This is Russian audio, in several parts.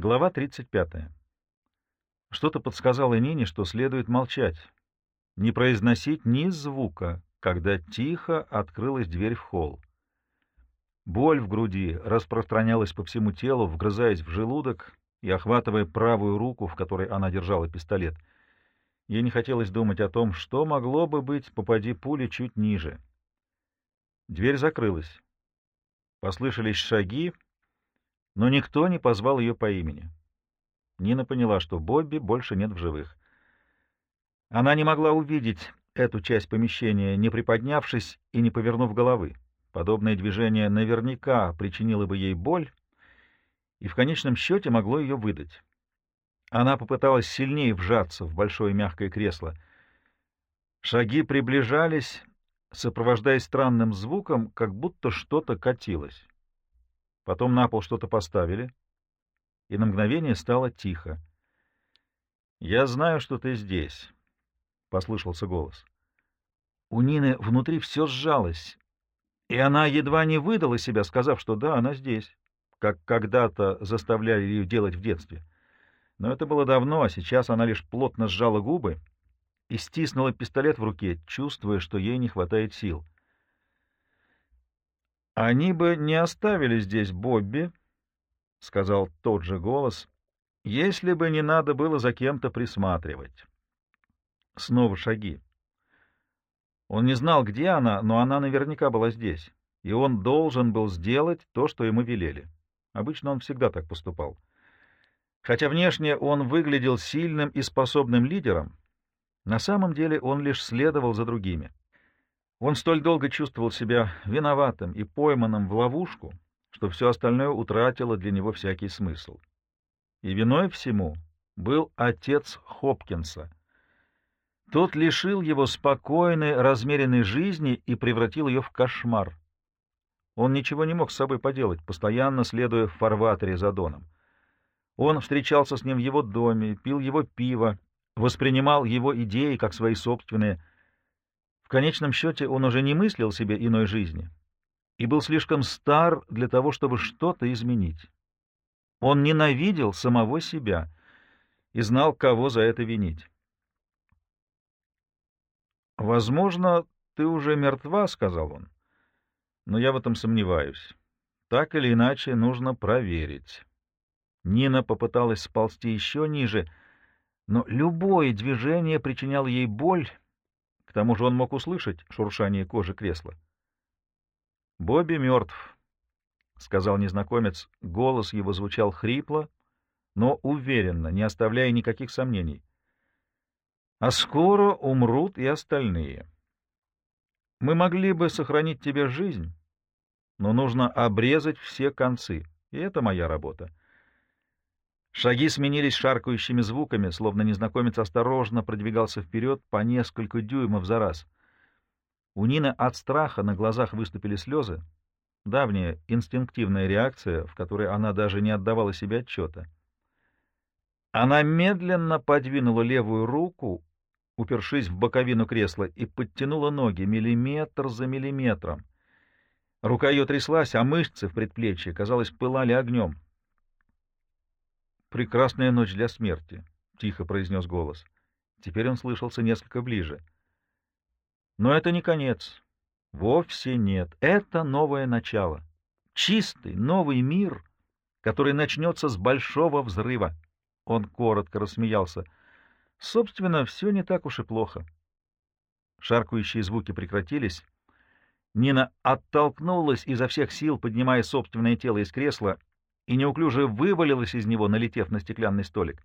Глава 35. Что-то подсказало Нине, что следует молчать, не произносить ни звука, когда тихо открылась дверь в холл. Боль в груди распространялась по всему телу, вгрызаясь в желудок и охватывая правую руку, в которой она держала пистолет. Ей не хотелось думать о том, что могло бы быть, попади пули чуть ниже. Дверь закрылась. Послышались шаги, но никто не позвал ее по имени. Нина поняла, что Бобби больше нет в живых. Она не могла увидеть эту часть помещения, не приподнявшись и не повернув головы. Подобное движение наверняка причинило бы ей боль и в конечном счете могло ее выдать. Она попыталась сильнее вжаться в большое мягкое кресло. Шаги приближались, сопровождаясь странным звуком, как будто что-то катилось. Потом на пол что-то поставили, и на мгновение стало тихо. «Я знаю, что ты здесь», — послышался голос. У Нины внутри все сжалось, и она едва не выдала себя, сказав, что да, она здесь, как когда-то заставляли ее делать в детстве. Но это было давно, а сейчас она лишь плотно сжала губы и стиснула пистолет в руке, чувствуя, что ей не хватает сил. «Они бы не оставили здесь Бобби», — сказал тот же голос, — «если бы не надо было за кем-то присматривать». Снова шаги. Он не знал, где она, но она наверняка была здесь, и он должен был сделать то, что ему велели. Обычно он всегда так поступал. Хотя внешне он выглядел сильным и способным лидером, на самом деле он лишь следовал за другими. Он столь долго чувствовал себя виноватым и пойманным в ловушку, что все остальное утратило для него всякий смысл. И виной всему был отец Хопкинса. Тот лишил его спокойной, размеренной жизни и превратил ее в кошмар. Он ничего не мог с собой поделать, постоянно следуя в фарватере за Доном. Он встречался с ним в его доме, пил его пиво, воспринимал его идеи как свои собственные — в конечном счете он уже не мыслил себе иной жизни и был слишком стар для того, чтобы что-то изменить. Он ненавидел самого себя и знал, кого за это винить. «Возможно, ты уже мертва», — сказал он, — «но я в этом сомневаюсь. Так или иначе нужно проверить». Нина попыталась сползти еще ниже, но любое движение причиняло ей боль, к тому же он мог услышать шуршание кожи кресла. «Бобби мертв», — сказал незнакомец. Голос его звучал хрипло, но уверенно, не оставляя никаких сомнений. «А скоро умрут и остальные. Мы могли бы сохранить тебе жизнь, но нужно обрезать все концы, и это моя работа. Шаги сменились шаркающими звуками, словно незнакомец осторожно продвигался вперед по несколько дюймов за раз. У Нины от страха на глазах выступили слезы. Давняя инстинктивная реакция, в которой она даже не отдавала себе отчета. Она медленно подвинула левую руку, упершись в боковину кресла, и подтянула ноги миллиметр за миллиметром. Рука ее тряслась, а мышцы в предплечье, казалось, пылали огнем. «Прекрасная ночь для смерти», — тихо произнес голос. Теперь он слышался несколько ближе. Но это не конец. Вовсе нет. Это новое начало. Чистый, новый мир, который начнется с большого взрыва. Он коротко рассмеялся. Собственно, все не так уж и плохо. Шаркающие звуки прекратились. Нина оттолкнулась изо всех сил, поднимая собственное тело из кресла, и неуклюже вывалилась из него, налетев на стеклянный столик.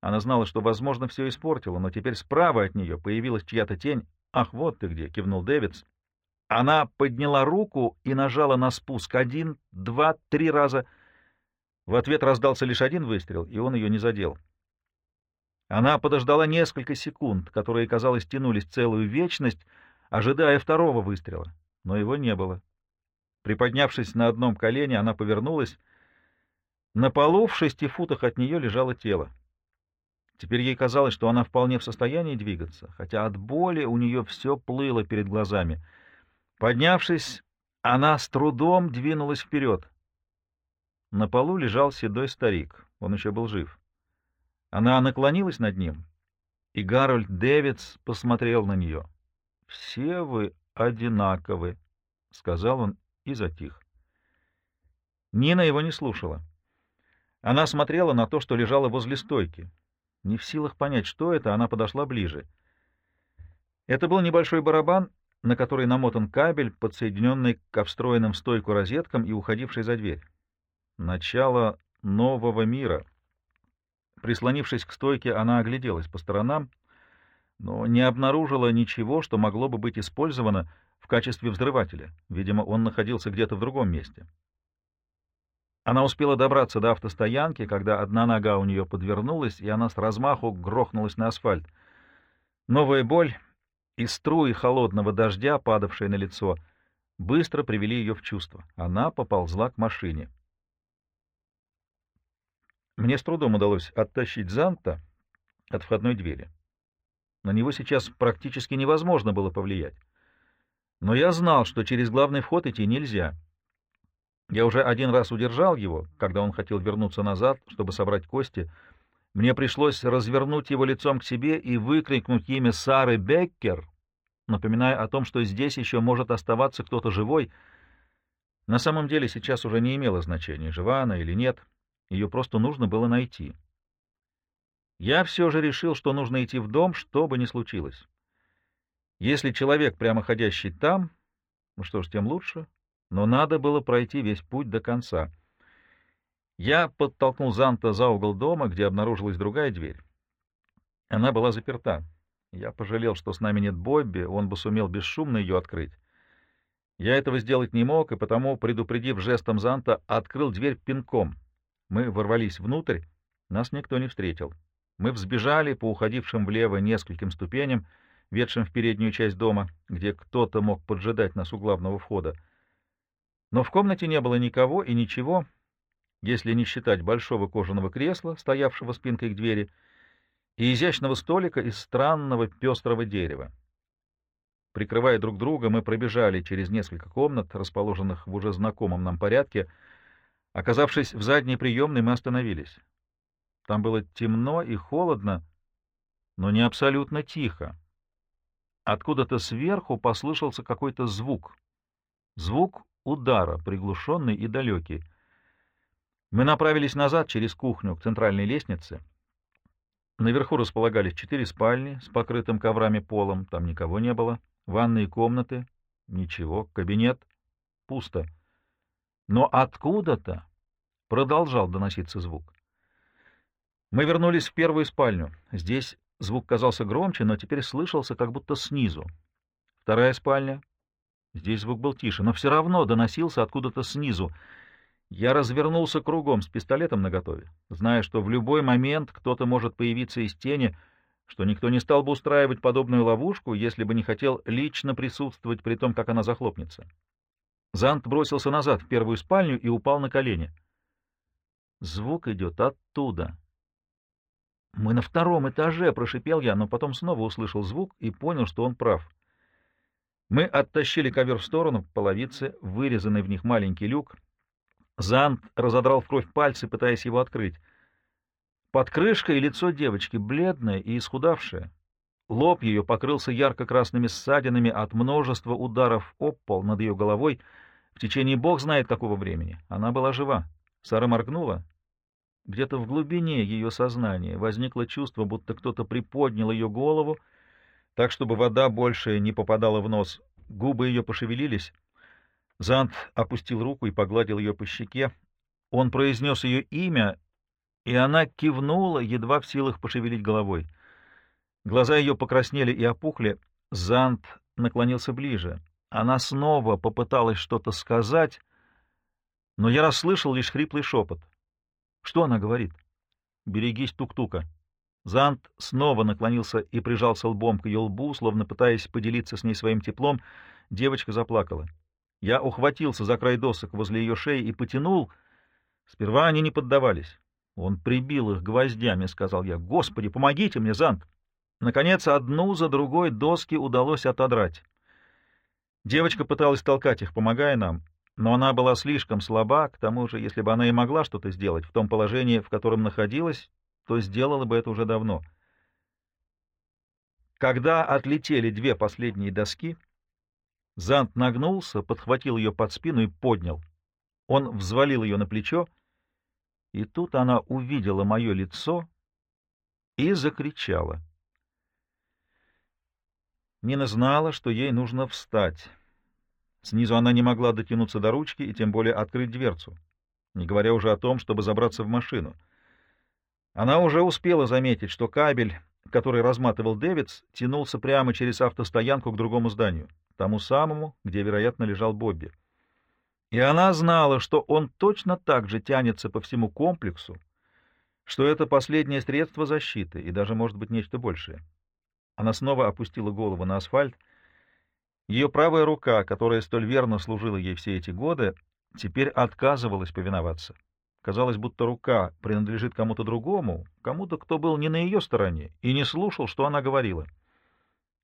Она знала, что, возможно, все испортила, но теперь справа от нее появилась чья-то тень. «Ах, вот ты где!» — кивнул Дэвидс. Она подняла руку и нажала на спуск один, два, три раза. В ответ раздался лишь один выстрел, и он ее не задел. Она подождала несколько секунд, которые, казалось, тянулись целую вечность, ожидая второго выстрела, но его не было. Приподнявшись на одном колене, она повернулась на полу в шести футах от нее лежало тело. Теперь ей казалось, что она вполне в состоянии двигаться, хотя от боли у нее все плыло перед глазами. Поднявшись, она с трудом двинулась вперед. На полу лежал седой старик, он еще был жив. Она наклонилась над ним, и Гарольд Дэвидс посмотрел на нее. — Все вы одинаковы, — сказал он и затих. Нина его не слушала. Она смотрела на то, что лежало возле стойки. Не в силах понять, что это, она подошла ближе. Это был небольшой барабан, на который намотан кабель, подсоединенный к встроенным в стойку розеткам и уходивший за дверь. Начало нового мира. Прислонившись к стойке, она огляделась по сторонам, но не обнаружила ничего, что могло бы быть использовано в качестве взрывателя. Видимо, он находился где-то в другом месте. Она успела добраться до автостоянки, когда одна нога у нее подвернулась, и она с размаху грохнулась на асфальт. Новая боль и струи холодного дождя, падавшие на лицо, быстро привели ее в чувство. Она поползла к машине. Мне с трудом удалось оттащить Занта от входной двери. На него сейчас практически невозможно было повлиять. Но я знал, что через главный вход идти нельзя — я уже один раз удержал его, когда он хотел вернуться назад, чтобы собрать кости. Мне пришлось развернуть его лицом к себе и выкрикнуть имя Сары Беккер, напоминая о том, что здесь еще может оставаться кто-то живой. На самом деле сейчас уже не имело значения, жива она или нет. Ее просто нужно было найти. Я все же решил, что нужно идти в дом, что бы ни случилось. Если человек, прямоходящий там, ну что ж, тем лучше но надо было пройти весь путь до конца. Я подтолкнул Занта за угол дома, где обнаружилась другая дверь. Она была заперта. Я пожалел, что с нами нет Бобби, он бы сумел бесшумно ее открыть. Я этого сделать не мог, и потому, предупредив жестом Занта, открыл дверь пинком. Мы ворвались внутрь, нас никто не встретил. Мы взбежали по уходившим влево нескольким ступеням, ведшим в переднюю часть дома, где кто-то мог поджидать нас у главного входа. Но в комнате не было никого и ничего, если не считать большого кожаного кресла, стоявшего спинкой к двери, и изящного столика из странного пестрого дерева. Прикрывая друг друга, мы пробежали через несколько комнат, расположенных в уже знакомом нам порядке. Оказавшись в задней приемной, мы остановились. Там было темно и холодно, но не абсолютно тихо. Откуда-то сверху послышался какой-то звук. Звук удара, приглушенный и далекий. Мы направились назад через кухню к центральной лестнице. Наверху располагались четыре спальни с покрытым коврами полом, там никого не было, ванные комнаты — ничего, кабинет — пусто. Но откуда-то продолжал доноситься звук. Мы вернулись в первую спальню. Здесь звук казался громче, но теперь слышался как будто снизу. Вторая спальня Здесь звук был тише, но все равно доносился откуда-то снизу. Я развернулся кругом с пистолетом наготове, зная, что в любой момент кто-то может появиться из тени, что никто не стал бы устраивать подобную ловушку, если бы не хотел лично присутствовать при том, как она захлопнется. Зант бросился назад в первую спальню и упал на колени. Звук идет оттуда. «Мы на втором этаже», — прошипел я, но потом снова услышал звук и понял, что он прав. Мы оттащили ковер в сторону, половицы, вырезанный в них маленький люк. Зант разодрал в кровь пальцы, пытаясь его открыть. Под крышкой лицо девочки, бледное и исхудавшее. Лоб ее покрылся ярко-красными ссадинами от множества ударов об пол над ее головой. В течение бог знает какого времени. Она была жива. Сара моргнула. Где-то в глубине ее сознания возникло чувство, будто кто-то приподнял ее голову, так, чтобы вода больше не попадала в нос. Губы ее пошевелились. Зант опустил руку и погладил ее по щеке. Он произнес ее имя, и она кивнула, едва в силах пошевелить головой. Глаза ее покраснели и опухли. Зант наклонился ближе. Она снова попыталась что-то сказать, но я расслышал лишь хриплый шепот. Что она говорит? «Берегись тук-тука». Зант снова наклонился и прижался лбом к ее лбу, словно пытаясь поделиться с ней своим теплом. Девочка заплакала. Я ухватился за край досок возле ее шеи и потянул. Сперва они не поддавались. Он прибил их гвоздями, — сказал я. — Господи, помогите мне, Зант! Наконец, одну за другой доски удалось отодрать. Девочка пыталась толкать их, помогая нам. но она была слишком слаба, к тому же, если бы она и могла что-то сделать в том положении, в котором находилась, то сделала бы это уже давно. Когда отлетели две последние доски, Зант нагнулся, подхватил ее под спину и поднял. Он взвалил ее на плечо, и тут она увидела мое лицо и закричала. Нина знала, что ей нужно встать. Снизу она не могла дотянуться до ручки и тем более открыть дверцу, не говоря уже о том, чтобы забраться в машину. Она уже успела заметить, что кабель, который разматывал Дэвидс, тянулся прямо через автостоянку к другому зданию, тому самому, где, вероятно, лежал Бобби. И она знала, что он точно так же тянется по всему комплексу, что это последнее средство защиты и даже, может быть, нечто большее. Она снова опустила голову на асфальт. Ее правая рука, которая столь верно служила ей все эти годы, теперь отказывалась повиноваться. Казалось, будто рука принадлежит кому-то другому, кому-то, кто был не на ее стороне и не слушал, что она говорила.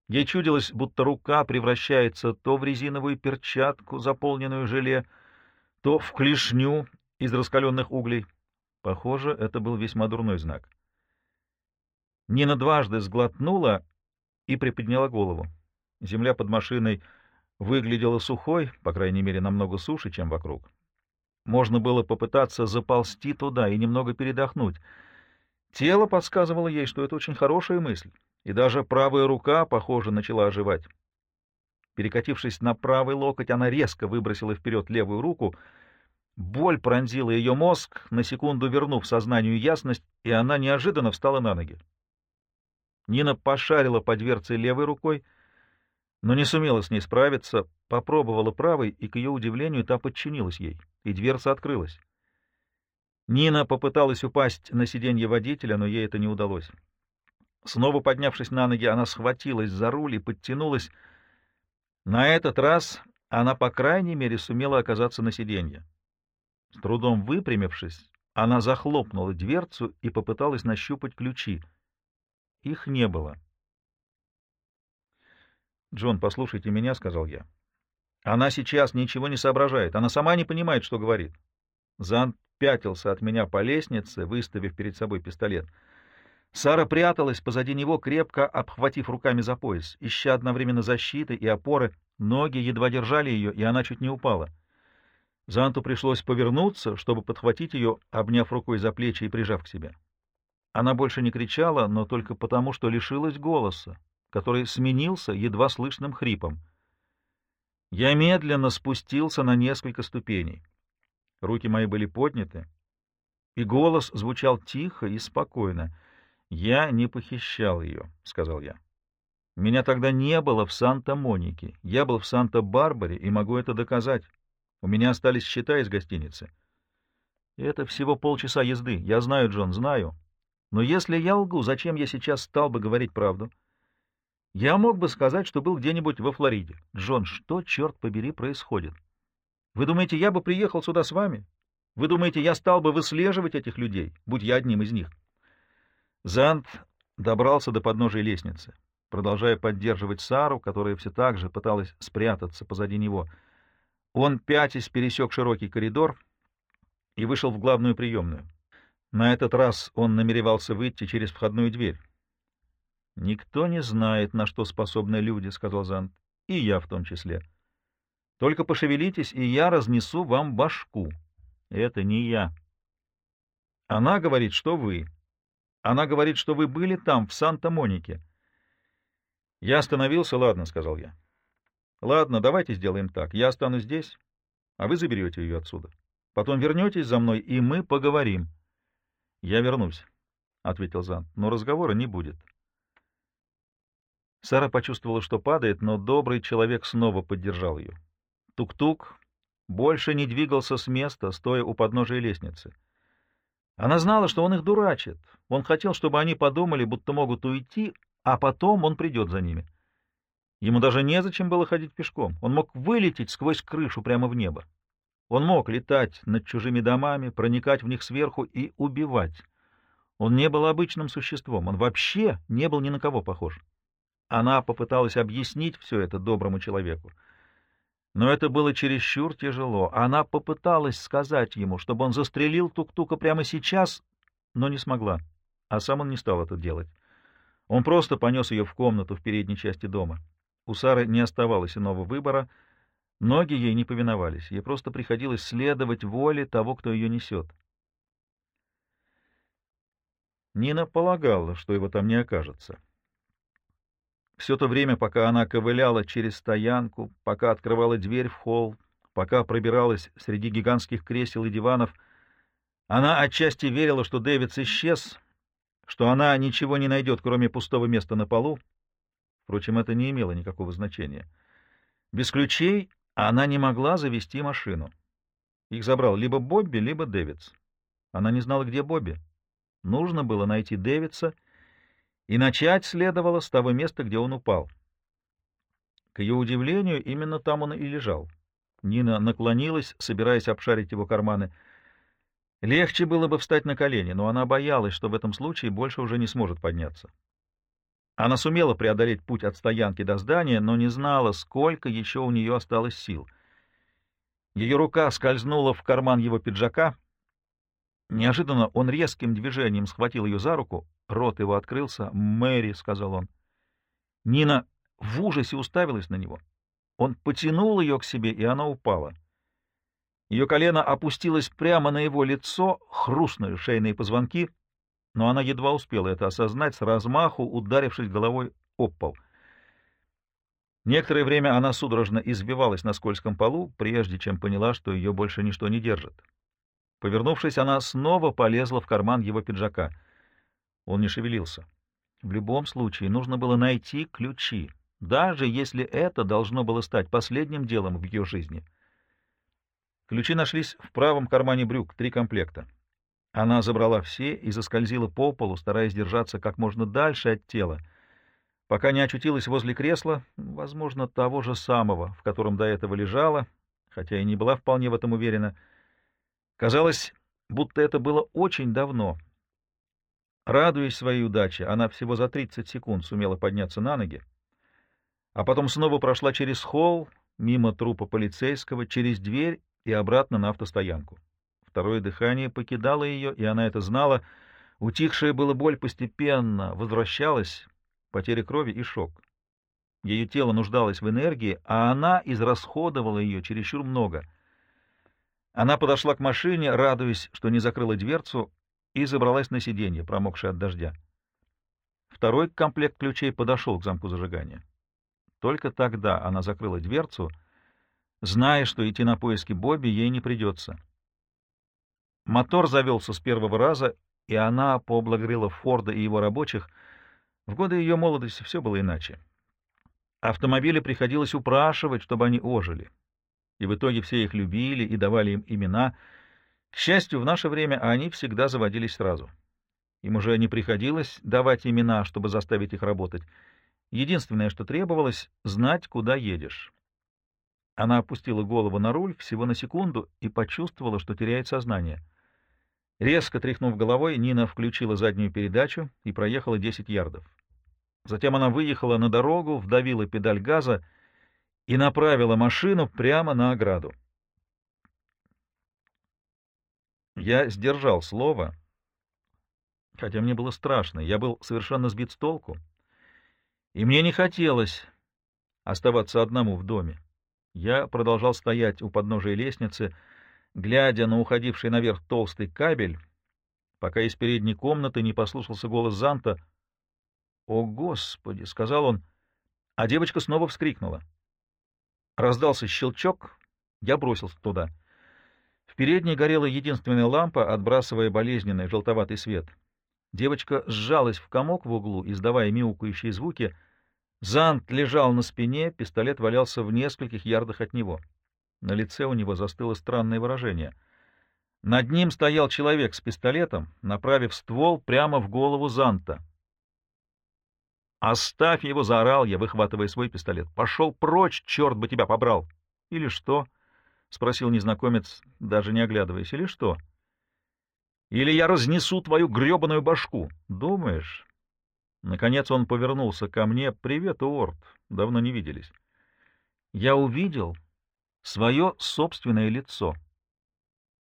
Ей чудилось, будто рука превращается то в резиновую перчатку, заполненную желе, то в клешню из раскаленных углей. Похоже, это был весьма дурной знак. Нина дважды сглотнула и приподняла голову. Земля под машиной выглядела сухой, по крайней мере, намного суше, чем вокруг. Можно было попытаться заползти туда и немного передохнуть. Тело подсказывало ей, что это очень хорошая мысль, и даже правая рука, похоже, начала оживать. Перекатившись на правый локоть, она резко выбросила вперед левую руку. Боль пронзила ее мозг, на секунду вернув сознанию ясность, и она неожиданно встала на ноги. Нина пошарила по дверце левой рукой, но не сумела с ней справиться, попробовала правой, и, к ее удивлению, та подчинилась ей, и дверца открылась. Нина попыталась упасть на сиденье водителя, но ей это не удалось. Снова поднявшись на ноги, она схватилась за руль и подтянулась. На этот раз она, по крайней мере, сумела оказаться на сиденье. С трудом выпрямившись, она захлопнула дверцу и попыталась нащупать ключи — их не было. «Джон, послушайте меня», — сказал я. «Она сейчас ничего не соображает. Она сама не понимает, что говорит». Зан пятился от меня по лестнице, выставив перед собой пистолет. Сара пряталась позади него, крепко обхватив руками за пояс, ища одновременно защиты и опоры. Ноги едва держали ее, и она чуть не упала. Занту пришлось повернуться, чтобы подхватить ее, обняв рукой за плечи и прижав к себе. Она больше не кричала, но только потому, что лишилась голоса, который сменился едва слышным хрипом. Я медленно спустился на несколько ступеней. Руки мои были подняты, и голос звучал тихо и спокойно. «Я не похищал ее», — сказал я. «Меня тогда не было в Санта-Монике. Я был в Санта-Барбаре и могу это доказать. У меня остались счета из гостиницы». «Это всего полчаса езды. Я знаю, Джон, знаю. Но если я лгу, зачем я сейчас стал бы говорить правду? Я мог бы сказать, что был где-нибудь во Флориде. Джон, что, черт побери, происходит? Вы думаете, я бы приехал сюда с вами? Вы думаете, я стал бы выслеживать этих людей, будь я одним из них? Зант добрался до подножия лестницы, продолжая поддерживать Сару, которая все так же пыталась спрятаться позади него. Он, пятясь, пересек широкий коридор и вышел в главную приемную. На этот раз он намеревался выйти через входную дверь. «Никто не знает, на что способны люди», — сказал Зант, — «и я в том числе. Только пошевелитесь, и я разнесу вам башку. Это не я. Она говорит, что вы. Она говорит, что вы были там, в Санта-Монике». Я остановился, ладно, — сказал я. Ладно, давайте сделаем так. Я останусь здесь, а вы заберете ее отсюда. Потом вернетесь за мной, и мы поговорим. «Я вернусь», — ответил Зан, — «но разговора не будет». Сара почувствовала, что падает, но добрый человек снова поддержал ее. Тук-тук больше не двигался с места, стоя у подножия лестницы. Она знала, что он их дурачит. Он хотел, чтобы они подумали, будто могут уйти, а потом он придет за ними. Ему даже незачем было ходить пешком. Он мог вылететь сквозь крышу прямо в небо. Он мог летать над чужими домами, проникать в них сверху и убивать. Он не был обычным существом, он вообще не был ни на кого похож. Она попыталась объяснить все это доброму человеку. Но это было чересчур тяжело. Она попыталась сказать ему, чтобы он застрелил Тук-Тука прямо сейчас, но не смогла, а сам он не стал это делать. Он просто понес ее в комнату в передней части дома. У Сары не оставалось иного выбора, ноги ей не повиновались, ей просто приходилось следовать воле того, кто ее несет. Нина полагала, что его там не окажется. Все то время, пока она ковыляла через стоянку, пока открывала дверь в холл, пока пробиралась среди гигантских кресел и диванов, она отчасти верила, что Дэвидс исчез, что она ничего не найдет, кроме пустого места на полу. Впрочем, это не имело никакого значения. Без ключей она не могла завести машину. Их забрал либо Бобби, либо Дэвидс. Она не знала, где Бобби. Нужно было найти Дэвидса и начать следовало с того места, где он упал. К ее удивлению, именно там он и лежал. Нина наклонилась, собираясь обшарить его карманы. Легче было бы встать на колени, но она боялась, что в этом случае больше уже не сможет подняться. Она сумела преодолеть путь от стоянки до здания, но не знала, сколько еще у нее осталось сил. Ее рука скользнула в карман его пиджака. Неожиданно он резким движением схватил ее за руку, Рот его открылся. «Мэри», — сказал он. Нина в ужасе уставилась на него. Он потянул ее к себе, и она упала. Ее колено опустилось прямо на его лицо, хрустнули шейные позвонки, но она едва успела это осознать, с размаху ударившись головой об пол. Некоторое время она судорожно избивалась на скользком полу, прежде чем поняла, что ее больше ничто не держит. Повернувшись, она снова полезла в карман его пиджака — он не шевелился. В любом случае нужно было найти ключи, даже если это должно было стать последним делом в ее жизни. Ключи нашлись в правом кармане брюк, три комплекта. Она забрала все и заскользила по полу, стараясь держаться как можно дальше от тела, пока не очутилась возле кресла, возможно, того же самого, в котором до этого лежала, хотя и не была вполне в этом уверена. Казалось, будто это было очень давно — Радуясь своей удаче, она всего за 30 секунд сумела подняться на ноги, а потом снова прошла через холл, мимо трупа полицейского, через дверь и обратно на автостоянку. Второе дыхание покидало ее, и она это знала. Утихшая была боль постепенно возвращалась, потеря крови и шок. Ее тело нуждалось в энергии, а она израсходовала ее чересчур много. Она подошла к машине, радуясь, что не закрыла дверцу, и забралась на сиденье, промокшее от дождя. Второй комплект ключей подошел к замку зажигания. Только тогда она закрыла дверцу, зная, что идти на поиски Бобби ей не придется. Мотор завелся с первого раза, и она поблагодарила Форда и его рабочих. В годы ее молодости все было иначе. Автомобили приходилось упрашивать, чтобы они ожили. И в итоге все их любили и давали им имена — к счастью, в наше время они всегда заводились сразу. Им уже не приходилось давать имена, чтобы заставить их работать. Единственное, что требовалось — знать, куда едешь. Она опустила голову на руль всего на секунду и почувствовала, что теряет сознание. Резко тряхнув головой, Нина включила заднюю передачу и проехала 10 ярдов. Затем она выехала на дорогу, вдавила педаль газа и направила машину прямо на ограду. Я сдержал слово, хотя мне было страшно, я был совершенно сбит с толку, и мне не хотелось оставаться одному в доме. Я продолжал стоять у подножия лестницы, глядя на уходивший наверх толстый кабель, пока из передней комнаты не послушался голос Занта. «О, Господи!» — сказал он, а девочка снова вскрикнула. Раздался щелчок, я бросился туда — в передней горела единственная лампа, отбрасывая болезненный желтоватый свет. Девочка сжалась в комок в углу, издавая мяукающие звуки. Зант лежал на спине, пистолет валялся в нескольких ярдах от него. На лице у него застыло странное выражение. Над ним стоял человек с пистолетом, направив ствол прямо в голову Занта. «Оставь его!» — заорал я, выхватывая свой пистолет. «Пошел прочь, черт бы тебя побрал!» «Или что?» — спросил незнакомец, даже не оглядываясь. — Или что? — Или я разнесу твою гребаную башку. — Думаешь? Наконец он повернулся ко мне. — Привет, Уорд. Давно не виделись. Я увидел, свое собственное лицо.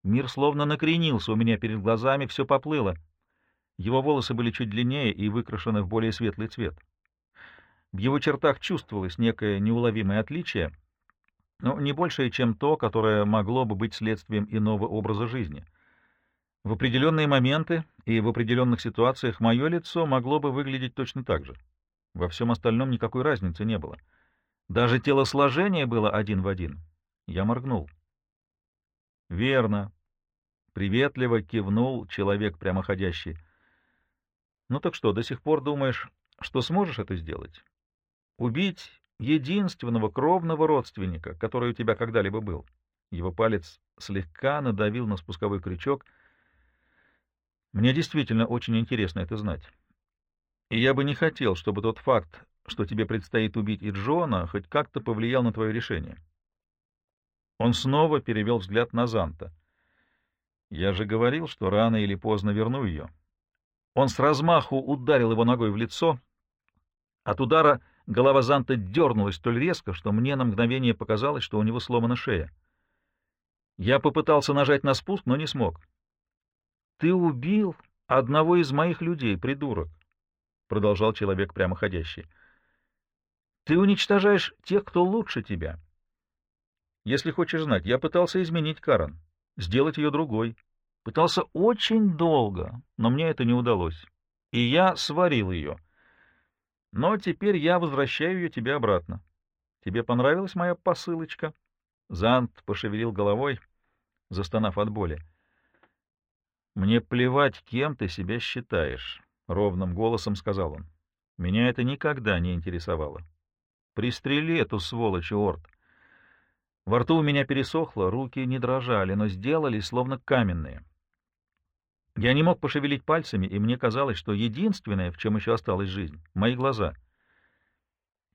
Мир словно накренился у меня перед глазами, все поплыло. Его волосы были чуть длиннее и выкрашены в более светлый цвет. В его чертах чувствовалось некое неуловимое отличие, но не большее, чем то, которое могло бы быть следствием иного образа жизни. В определенные моменты и в определенных ситуациях мое лицо могло бы выглядеть точно так же. Во всем остальном никакой разницы не было. Даже телосложение было один в один. Я моргнул. «Верно», — приветливо кивнул человек прямоходящий. «Ну так что, до сих пор думаешь, что сможешь это сделать? Убить единственного кровного родственника, который у тебя когда-либо был?» Его палец слегка надавил на спусковой крючок. «Мне действительно очень интересно это знать. И я бы не хотел, чтобы тот факт, что тебе предстоит убить и Джона, хоть как-то повлиял на твое решение. Он снова перевел взгляд на Занта. Я же говорил, что рано или поздно верну ее. Он с размаху ударил его ногой в лицо. От удара голова Занта дернулась столь резко, что мне на мгновение показалось, что у него сломана шея. Я попытался нажать на спуск, но не смог. — Ты убил одного из моих людей, придурок продолжал человек прямоходящий. Ты уничтожаешь тех, кто лучше тебя. Если хочешь знать, я пытался изменить Карен, сделать ее другой. Пытался очень долго, но мне это не удалось. И я сварил ее. Но теперь я возвращаю ее тебе обратно. Тебе понравилась моя посылочка? Зант пошевелил головой, застонав от боли. Мне плевать, кем ты себя считаешь. — ровным голосом сказал он. — Меня это никогда не интересовало. Пристрели эту сволочь, Орд. Во рту у меня пересохло, руки не дрожали, но сделались словно каменные. Я не мог пошевелить пальцами, и мне казалось, что единственное, в чем еще осталась жизнь — мои глаза.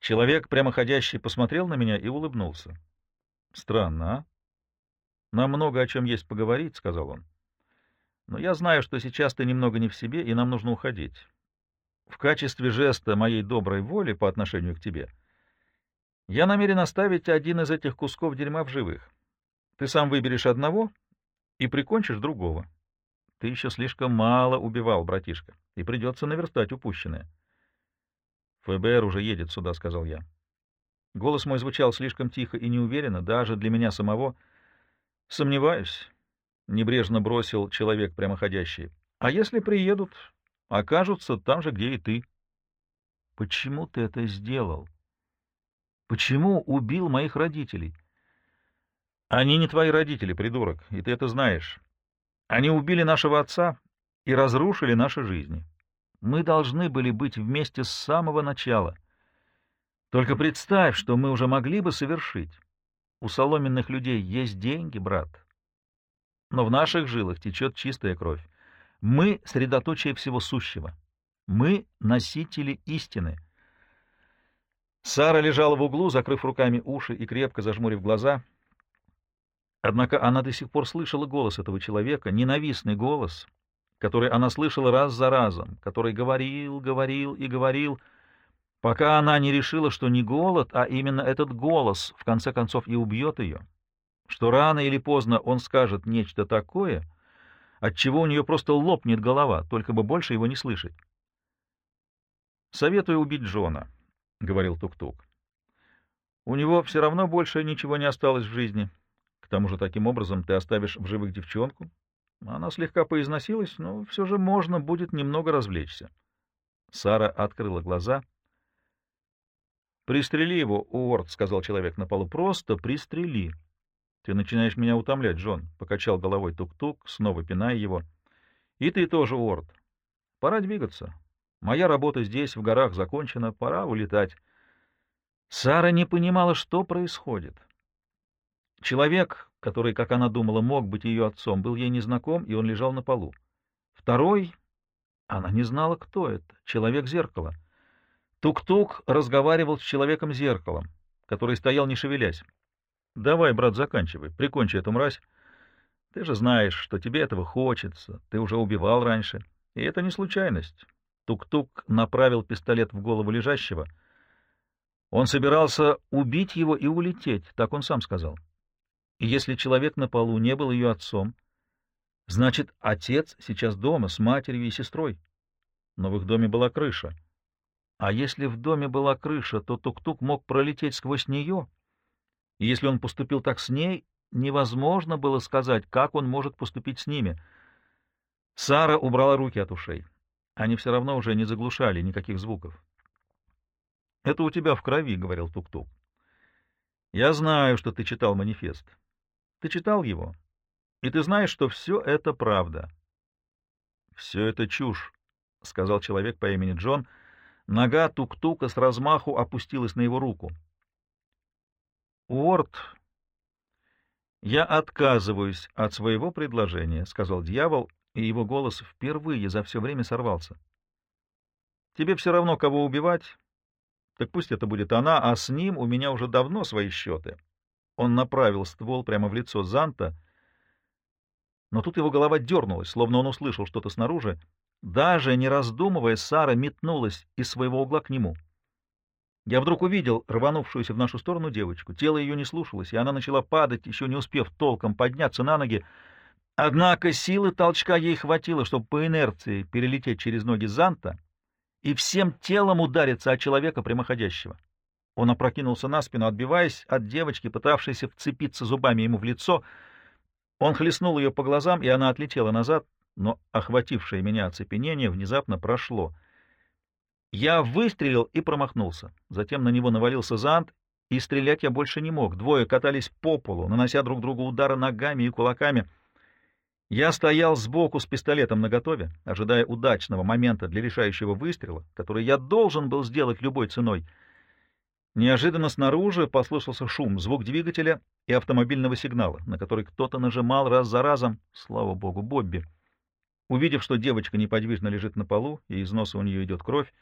Человек, прямоходящий, посмотрел на меня и улыбнулся. — Странно, а? — Нам много о чем есть поговорить, — сказал он. Но я знаю, что сейчас ты немного не в себе, и нам нужно уходить. В качестве жеста моей доброй воли по отношению к тебе я намерен оставить один из этих кусков дерьма в живых. Ты сам выберешь одного и прикончишь другого. Ты еще слишком мало убивал, братишка, и придется наверстать упущенное. ФБР уже едет сюда, — сказал я. Голос мой звучал слишком тихо и неуверенно, даже для меня самого. Сомневаюсь. — небрежно бросил человек прямоходящий. — А если приедут, окажутся там же, где и ты. — Почему ты это сделал? Почему убил моих родителей? — Они не твои родители, придурок, и ты это знаешь. Они убили нашего отца и разрушили наши жизни. Мы должны были быть вместе с самого начала. Только представь, что мы уже могли бы совершить. У соломенных людей есть деньги, брат. — но в наших жилах течет чистая кровь. Мы — средоточие всего сущего. Мы — носители истины. Сара лежала в углу, закрыв руками уши и крепко зажмурив глаза. Однако она до сих пор слышала голос этого человека, ненавистный голос, который она слышала раз за разом, который говорил, говорил и говорил, пока она не решила, что не голод, а именно этот голос в конце концов и убьет ее что рано или поздно он скажет нечто такое, от чего у нее просто лопнет голова, только бы больше его не слышать. «Советую убить Джона», — говорил Тук-Тук. «У него все равно больше ничего не осталось в жизни. К тому же таким образом ты оставишь в живых девчонку. Она слегка поизносилась, но все же можно будет немного развлечься». Сара открыла глаза. «Пристрели его, Уорд», — сказал человек на полу. «Просто пристрели». Ты начинаешь меня утомлять, Джон, — покачал головой тук-тук, снова пиная его. И ты тоже, Уорд. Пора двигаться. Моя работа здесь, в горах, закончена, пора улетать. Сара не понимала, что происходит. Человек, который, как она думала, мог быть ее отцом, был ей незнаком, и он лежал на полу. Второй, она не знала, кто это, человек-зеркало. Тук-тук разговаривал с человеком-зеркалом, который стоял, не шевелясь. Давай, брат, заканчивай, прикончи эту мразь. Ты же знаешь, что тебе этого хочется, ты уже убивал раньше, и это не случайность. Тук-тук направил пистолет в голову лежащего. Он собирался убить его и улететь, так он сам сказал. И если человек на полу не был ее отцом, значит, отец сейчас дома с матерью и сестрой. Но в их доме была крыша. А если в доме была крыша, то тук-тук мог пролететь сквозь нее. И если он поступил так с ней, невозможно было сказать, как он может поступить с ними. Сара убрала руки от ушей. Они все равно уже не заглушали никаких звуков. — Это у тебя в крови, — говорил Тук-Тук. — Я знаю, что ты читал манифест. Ты читал его, и ты знаешь, что все это правда. — Все это чушь, — сказал человек по имени Джон, — Нога тук-тука с размаху опустилась на его руку. «Уорд, я отказываюсь от своего предложения», — сказал дьявол, и его голос впервые за все время сорвался. «Тебе все равно, кого убивать, так пусть это будет она, а с ним у меня уже давно свои счеты». Он направил ствол прямо в лицо Занта, но тут его голова дернулась, словно он услышал что-то снаружи. Даже не раздумывая, Сара метнулась из своего угла к нему. Я вдруг увидел рванувшуюся в нашу сторону девочку. Тело ее не слушалось, и она начала падать, еще не успев толком подняться на ноги. Однако силы толчка ей хватило, чтобы по инерции перелететь через ноги Занта и всем телом удариться от человека прямоходящего. Он опрокинулся на спину, отбиваясь от девочки, пытавшейся вцепиться зубами ему в лицо. Он хлестнул ее по глазам, и она отлетела назад но охватившее меня оцепенение внезапно прошло. Я выстрелил и промахнулся. Затем на него навалился Зант, и стрелять я больше не мог. Двое катались по полу, нанося друг другу удары ногами и кулаками. Я стоял сбоку с пистолетом наготове, ожидая удачного момента для решающего выстрела, который я должен был сделать любой ценой. Неожиданно снаружи послышался шум, звук двигателя и автомобильного сигнала, на который кто-то нажимал раз за разом. Слава богу, Бобби! Увидев, что девочка неподвижно лежит на полу, и из носа у нее идет кровь,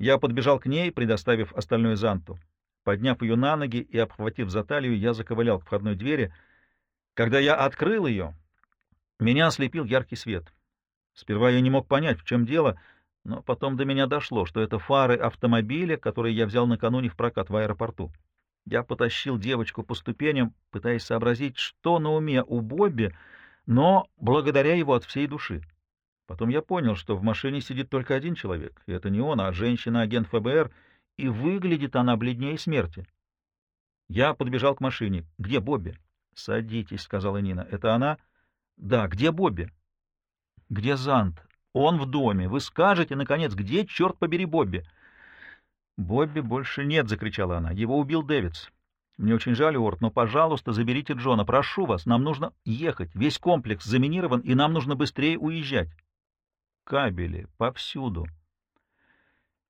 я подбежал к ней, предоставив остальную Занту. Подняв ее на ноги и обхватив за талию, я заковылял к входной двери. Когда я открыл ее, меня ослепил яркий свет. Сперва я не мог понять, в чем дело, но потом до меня дошло, что это фары автомобиля, которые я взял накануне в прокат в аэропорту. Я потащил девочку по ступеням, пытаясь сообразить, что на уме у Бобби, но благодаря его от всей души. Потом я понял, что в машине сидит только один человек, и это не он, а женщина-агент ФБР, и выглядит она бледнее смерти. Я подбежал к машине. «Где Бобби?» «Садитесь», — сказала Нина. «Это она?» «Да, где Бобби?» «Где Зант?» «Он в доме. Вы скажете, наконец, где, черт побери, Бобби?» «Бобби больше нет», — закричала она. «Его убил Дэвидс. Мне очень жаль, Уорд, но, пожалуйста, заберите Джона. Прошу вас, нам нужно ехать. Весь комплекс заминирован, и нам нужно быстрее уезжать» кабели, повсюду.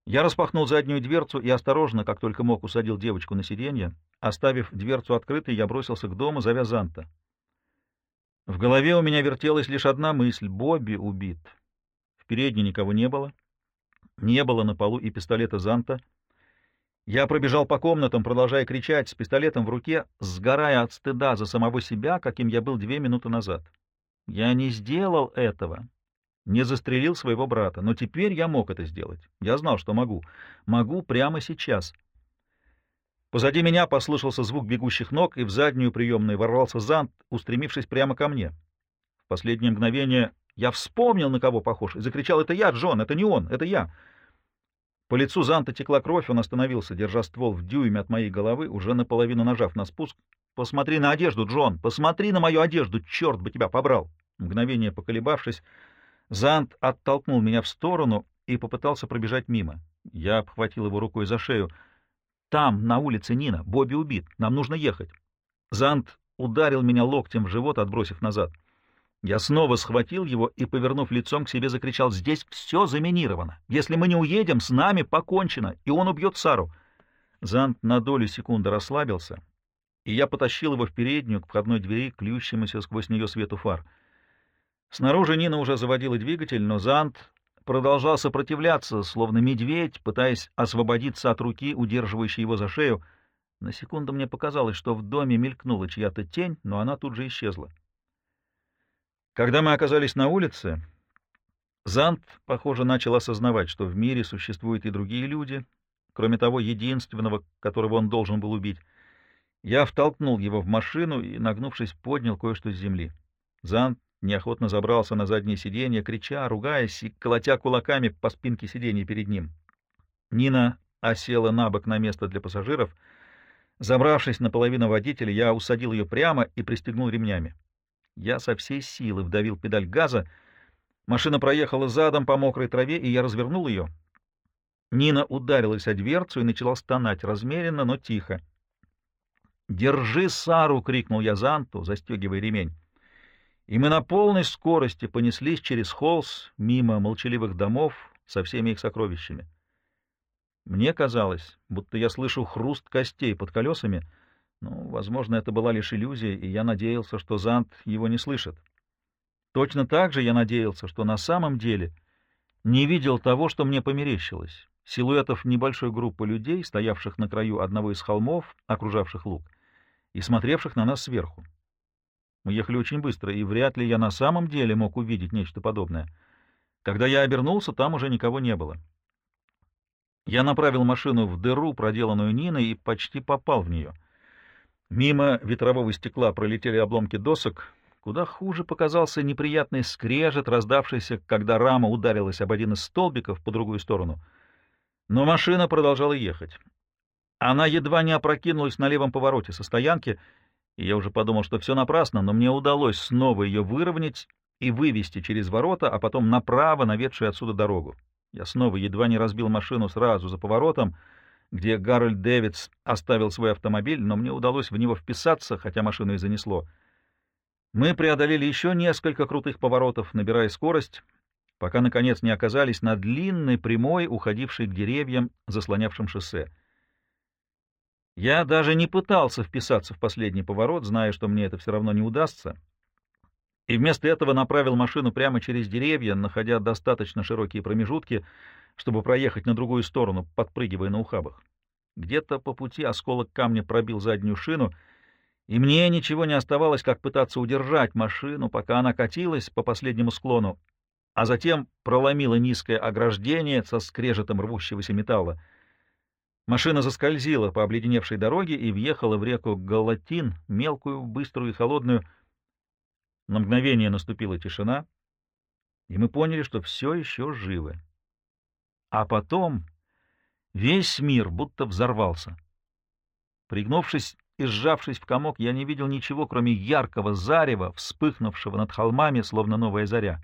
Я распахнул заднюю дверцу и осторожно, как только мог, усадил девочку на сиденье. Оставив дверцу открытой, я бросился к дому, зовя Занта. В голове у меня вертелась лишь одна мысль — Бобби убит. В передней никого не было. Не было на полу и пистолета Занта. Я пробежал по комнатам, продолжая кричать, с пистолетом в руке, сгорая от стыда за самого себя, каким я был две минуты назад. Я не сделал этого, не застрелил своего брата, но теперь я мог это сделать. Я знал, что могу. Могу прямо сейчас. Позади меня послышался звук бегущих ног, и в заднюю приемную ворвался Зант, устремившись прямо ко мне. В последнее мгновение я вспомнил, на кого похож, и закричал «Это я, Джон! Это не он! Это я!» По лицу Занта текла кровь, он остановился, держа ствол в дюйме от моей головы, уже наполовину нажав на спуск. «Посмотри на одежду, Джон! Посмотри на мою одежду! Черт бы тебя побрал!» Мгновение поколебавшись, Зант оттолкнул меня в сторону и попытался пробежать мимо. Я обхватил его рукой за шею. «Там, на улице Нина, Бобби убит. Нам нужно ехать». Зант ударил меня локтем в живот, отбросив назад. Я снова схватил его и, повернув лицом к себе, закричал, «Здесь все заминировано. Если мы не уедем, с нами покончено, и он убьет Сару». Зант на долю секунды расслабился, и я потащил его в переднюю к входной двери, клющемуся сквозь нее свету фар. Снаружи Нина уже заводила двигатель, но Зант продолжал сопротивляться, словно медведь, пытаясь освободиться от руки, удерживающей его за шею. На секунду мне показалось, что в доме мелькнула чья-то тень, но она тут же исчезла. Когда мы оказались на улице, Зант, похоже, начал осознавать, что в мире существуют и другие люди, кроме того единственного, которого он должен был убить. Я втолкнул его в машину и, нагнувшись, поднял кое-что с земли. Зант неохотно забрался на заднее сиденье, крича, ругаясь и колотя кулаками по спинке сиденья перед ним. Нина осела на бок на место для пассажиров. Забравшись наполовину водителя, я усадил ее прямо и пристегнул ремнями. Я со всей силы вдавил педаль газа. Машина проехала задом по мокрой траве, и я развернул ее. Нина ударилась о дверцу и начала стонать, размеренно, но тихо. «Держи Сару!» — крикнул я Занту, застегивая ремень. И мы на полной скорости понеслись через холс, мимо молчаливых домов, со всеми их сокровищами. Мне казалось, будто я слышу хруст костей под колесами, ну, возможно, это была лишь иллюзия, и я надеялся, что Зант его не слышит. Точно так же я надеялся, что на самом деле не видел того, что мне померещилось, силуэтов небольшой группы людей, стоявших на краю одного из холмов, окружавших луг, и смотревших на нас сверху. Мы ехали очень быстро, и вряд ли я на самом деле мог увидеть нечто подобное. Когда я обернулся, там уже никого не было. Я направил машину в дыру, проделанную Ниной, и почти попал в нее — Мимо ветрового стекла пролетели обломки досок. Куда хуже показался неприятный скрежет, раздавшийся, когда рама ударилась об один из столбиков по другую сторону. Но машина продолжала ехать. Она едва не опрокинулась на левом повороте со стоянки, и я уже подумал, что все напрасно, но мне удалось снова ее выровнять и вывести через ворота, а потом направо на ведшую отсюда дорогу. Я снова едва не разбил машину сразу за поворотом, где Гарольд Дэвидс оставил свой автомобиль, но мне удалось в него вписаться, хотя машину и занесло. Мы преодолели еще несколько крутых поворотов, набирая скорость, пока, наконец, не оказались на длинной прямой, уходившей к деревьям, заслонявшем шоссе. Я даже не пытался вписаться в последний поворот, зная, что мне это все равно не удастся, и вместо этого направил машину прямо через деревья, находя достаточно широкие промежутки, чтобы проехать на другую сторону, подпрыгивая на ухабах. Где-то по пути осколок камня пробил заднюю шину, и мне ничего не оставалось, как пытаться удержать машину, пока она катилась по последнему склону, а затем проломила низкое ограждение со скрежетом рвущегося металла. Машина заскользила по обледеневшей дороге и въехала в реку Галатин, мелкую, быструю и холодную. На мгновение наступила тишина, и мы поняли, что все еще живы. А потом весь мир будто взорвался. Пригнувшись и сжавшись в комок, я не видел ничего, кроме яркого зарева, вспыхнувшего над холмами, словно новая заря.